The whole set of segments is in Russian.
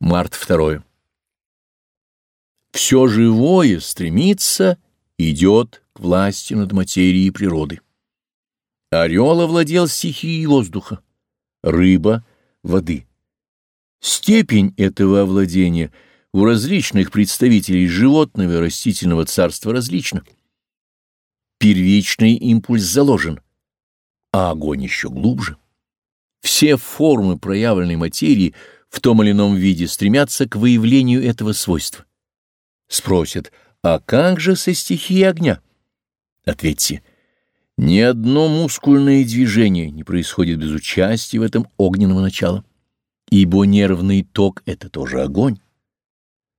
Март 2. Все живое стремится, идет к власти над материей и природой. Орел овладел стихией воздуха, рыба — воды. Степень этого овладения у различных представителей животного и растительного царства различна. Первичный импульс заложен, а огонь еще глубже. Все формы проявленной материи в том или ином виде стремятся к выявлению этого свойства. Спросят, а как же со стихией огня? Ответьте, ни одно мускульное движение не происходит без участия в этом огненного начала, ибо нервный ток — это тоже огонь.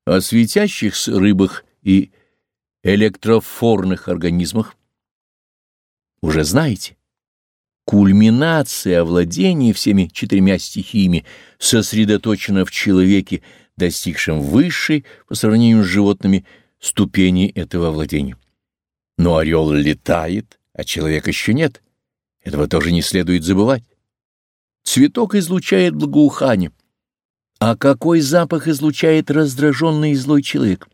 О светящихся рыбах и электрофорных организмах уже знаете. Кульминация овладения всеми четырьмя стихиями сосредоточена в человеке, достигшем высшей по сравнению с животными ступени этого владения. Но орел летает, а человека еще нет. Этого тоже не следует забывать. Цветок излучает благоухание. А какой запах излучает раздраженный и злой человек?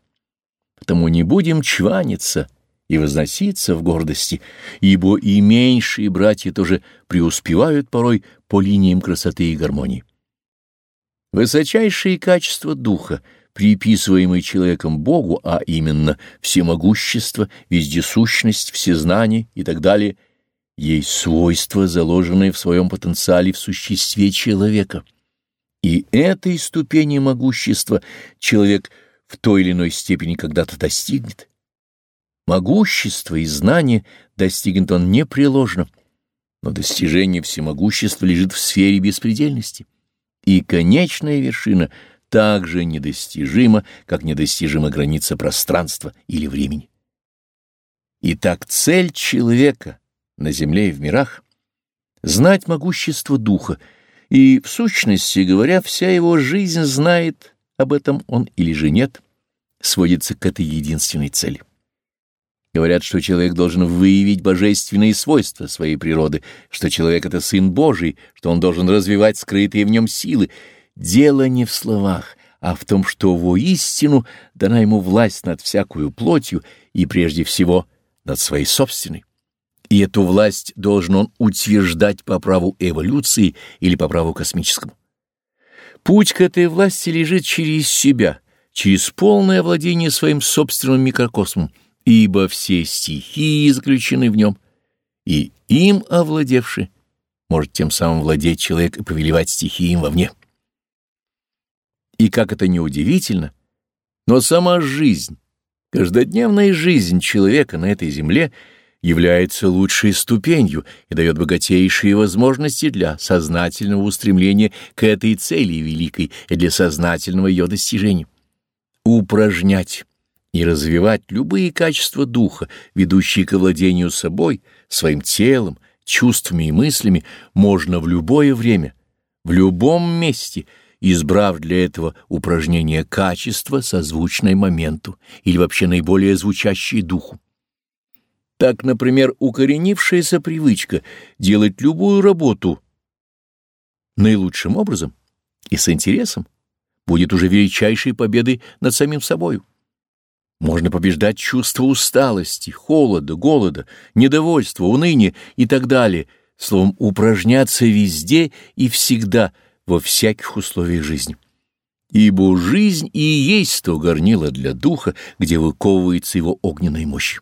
Потому не будем чваниться и возноситься в гордости, ибо и меньшие братья тоже преуспевают порой по линиям красоты и гармонии. Высочайшие качества духа, приписываемые человеком Богу, а именно всемогущество, вездесущность, всезнание и так далее, есть свойства, заложенные в своем потенциале в существе человека. И этой ступени могущества человек в той или иной степени когда-то достигнет. Могущество и знание достигнет он непреложно, но достижение всемогущества лежит в сфере беспредельности, и конечная вершина также недостижима, как недостижима граница пространства или времени. Итак, цель человека на земле и в мирах — знать могущество духа, и, в сущности говоря, вся его жизнь знает об этом он или же нет, сводится к этой единственной цели. Говорят, что человек должен выявить божественные свойства своей природы, что человек — это сын Божий, что он должен развивать скрытые в нем силы. Дело не в словах, а в том, что воистину дана ему власть над всякую плотью и, прежде всего, над своей собственной. И эту власть должен он утверждать по праву эволюции или по праву космическому. Путь к этой власти лежит через себя, через полное владение своим собственным микрокосмом, ибо все стихии заключены в нем, и им овладевший может тем самым владеть человек и повелевать стихиям вовне. И как это ни удивительно, но сама жизнь, каждодневная жизнь человека на этой земле является лучшей ступенью и дает богатейшие возможности для сознательного устремления к этой цели великой и для сознательного ее достижения. Упражнять и развивать любые качества духа, ведущие к владению собой, своим телом, чувствами и мыслями, можно в любое время, в любом месте, избрав для этого упражнение качество, созвучное моменту или вообще наиболее звучащее духу. Так, например, укоренившаяся привычка делать любую работу наилучшим образом и с интересом будет уже величайшей победой над самим собою. Можно побеждать чувство усталости, холода, голода, недовольства, уныния и так далее, словом, упражняться везде и всегда, во всяких условиях жизни. Ибо жизнь и есть то горнило для духа, где выковывается его огненная мощь.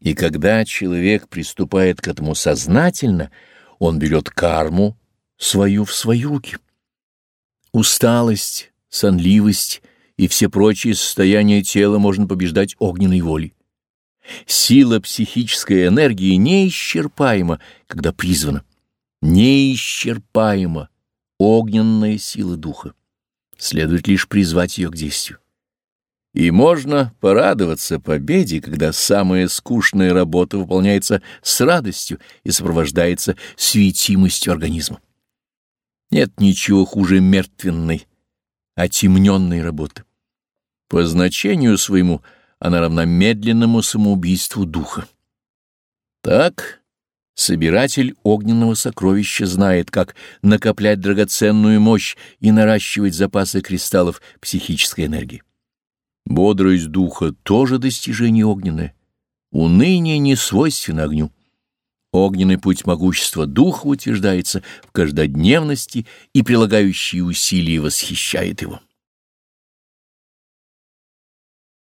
И когда человек приступает к этому сознательно, он берет карму свою в свои руки. Усталость, сонливость — и все прочие состояния тела можно побеждать огненной волей. Сила психической энергии неисчерпаема, когда призвана. Неисчерпаема огненная сила духа. Следует лишь призвать ее к действию. И можно порадоваться победе, когда самая скучная работа выполняется с радостью и сопровождается светимостью организма. Нет ничего хуже мертвенной, отемненной работы. По значению своему она равна медленному самоубийству духа. Так, Собиратель огненного сокровища знает, как накоплять драгоценную мощь и наращивать запасы кристаллов психической энергии. Бодрость духа тоже достижение огненное. Уныние не свойственно огню. Огненный путь могущества духа утверждается в каждодневности и прилагающие усилия восхищает его.